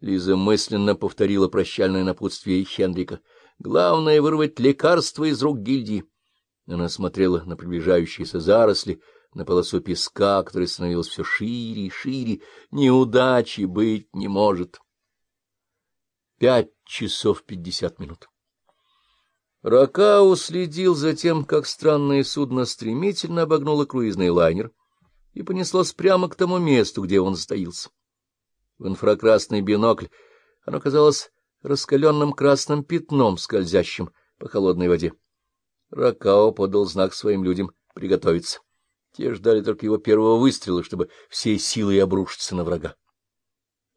Лиза мысленно повторила прощальное напутствие Хендрика. Главное — вырвать лекарство из рук гильдии. Она смотрела на приближающиеся заросли, на полосу песка, которая становилась все шире и шире. Неудачи быть не может. Пять часов пятьдесят минут. Ракау следил за тем, как странное судно стремительно обогнуло круизный лайнер и понеслось прямо к тому месту, где он стоился. В инфракрасный бинокль оно казалось раскаленным красным пятном, скользящим по холодной воде. Ракао подал знак своим людям приготовиться. Те ждали только его первого выстрела, чтобы всей силой обрушиться на врага.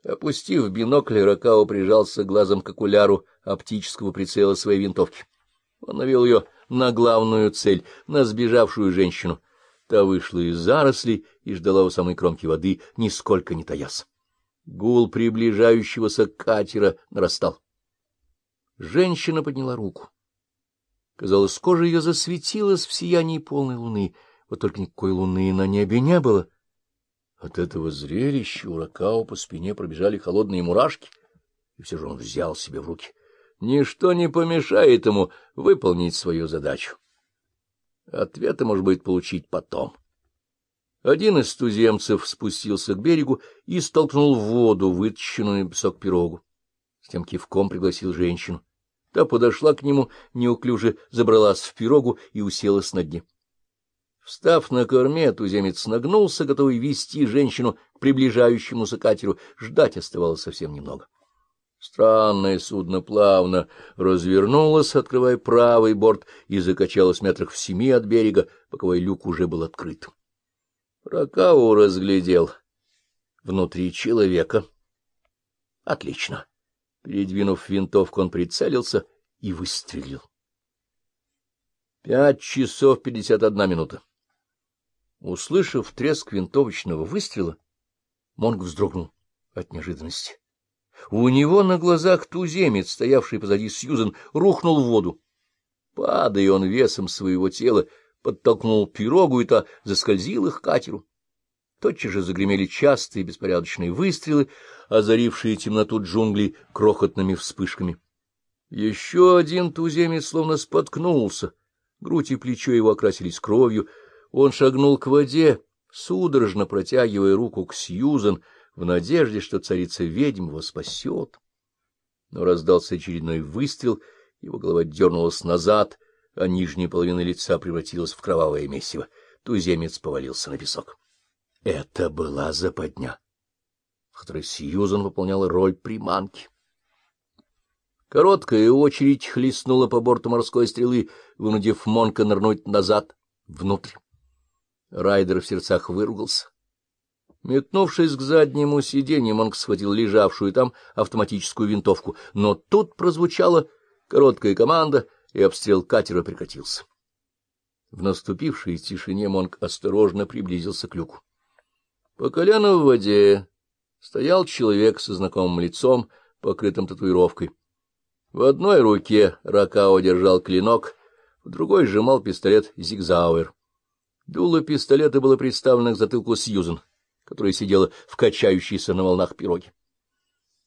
Опустив бинокль, Ракао прижался глазом к окуляру оптического прицела своей винтовки. Он навел ее на главную цель, на сбежавшую женщину. Та вышла из зарослей и ждала у самой кромки воды, нисколько не таясь. Гул приближающегося катера нарастал. Женщина подняла руку. Казалось, кожа ее засветилась в сиянии полной луны, вот только никакой луны на небе не было. От этого зрелища у Ракао по спине пробежали холодные мурашки, и все же он взял себе в руки. Ничто не помешает ему выполнить свою задачу. Ответы, может быть, получить потом. Один из туземцев спустился к берегу и столкнул в воду вытащенную на песок пирогу. С тем кивком пригласил женщину. Та подошла к нему, неуклюже забралась в пирогу и уселась на дне. Встав на корме, туземец нагнулся, готовый вести женщину к приближающемуся катеру. Ждать оставалось совсем немного. Странное судно плавно развернулось, открывая правый борт, и закачалось метрах в семи от берега, боковой люк уже был открыт. Ракау разглядел внутри человека. Отлично. Передвинув винтовку, он прицелился и выстрелил. Пять часов пятьдесят одна минута. Услышав треск винтовочного выстрела, Монг вздрогнул от неожиданности. У него на глазах туземец, стоявший позади Сьюзен, рухнул в воду. Падая он весом своего тела, подтолкнул пирогу, и та заскользил их катеру. Тотчас же загремели частые беспорядочные выстрелы, озарившие темноту джунглей крохотными вспышками. Еще один туземец словно споткнулся, грудь и плечо его окрасились кровью. Он шагнул к воде, судорожно протягивая руку к Сьюзен, в надежде, что царица ведьм его спасет. Но раздался очередной выстрел, его голова дернулась назад, а нижняя половина лица превратилась в кровавое месиво. Туземец повалился на песок. Это была западня, в которой Сьюзан выполняла роль приманки. Короткая очередь хлестнула по борту морской стрелы, вынудив Монка нырнуть назад, внутрь. Райдер в сердцах выругался. Метнувшись к заднему сиденью, Монк схватил лежавшую там автоматическую винтовку, но тут прозвучала короткая команда, и обстрел катера прекратился. В наступившей тишине Монк осторожно приблизился к люку. По колено в воде стоял человек со знакомым лицом, покрытым татуировкой. В одной руке Ракао держал клинок, в другой сжимал пистолет «Зигзауэр». Дуло пистолета было приставлено к затылку Сьюзен которая сидела в качающейся на волнах пироге.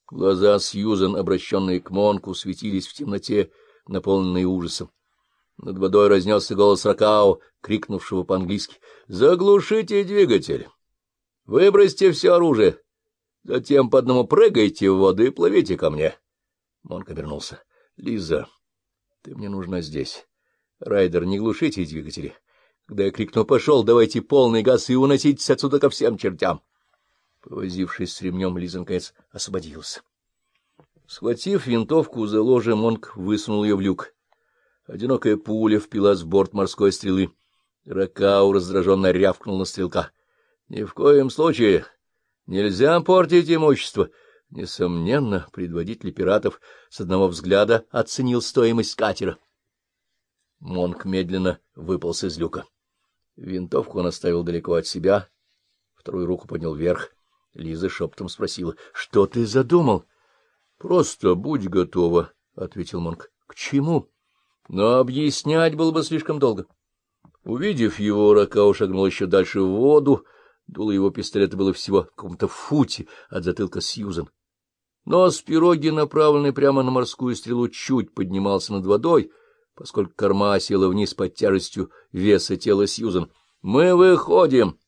Глаза Сьюзен, обращенные к Монку, светились в темноте, наполненные ужасом. Над водой разнесся голос Ракао, крикнувшего по-английски «Заглушите двигатель! Выбросьте все оружие! Затем по одному прыгайте в воду и плывите ко мне!» Монк обернулся. «Лиза, ты мне нужна здесь. Райдер, не глушите двигатели. Когда я крикну «Пошел, давайте полный газ и уноситесь отсюда ко всем чертям!» Повозившись с ремнем, Лиза наконец освободился. Схватив винтовку за ложе, Монк высунул ее в люк. Одинокая пуля впилась в борт морской стрелы. Ракау раздраженно рявкнул на стрелка. — Ни в коем случае нельзя портить имущество. Несомненно, предводитель пиратов с одного взгляда оценил стоимость катера. Монк медленно выполз из люка. Винтовку он оставил далеко от себя, вторую руку поднял вверх. Лиза шептом спросила, — Что ты задумал? — Просто будь готова, — ответил Монк. — К чему? Но объяснять было бы слишком долго. Увидев его, Ракау шагнул еще дальше в воду. Дуло его пистолета было всего в каком-то футе от затылка Сьюзен. Нос пироги, направленный прямо на морскую стрелу, чуть поднимался над водой, поскольку корма села вниз под тяжестью веса тела Сьюзан. — Мы выходим!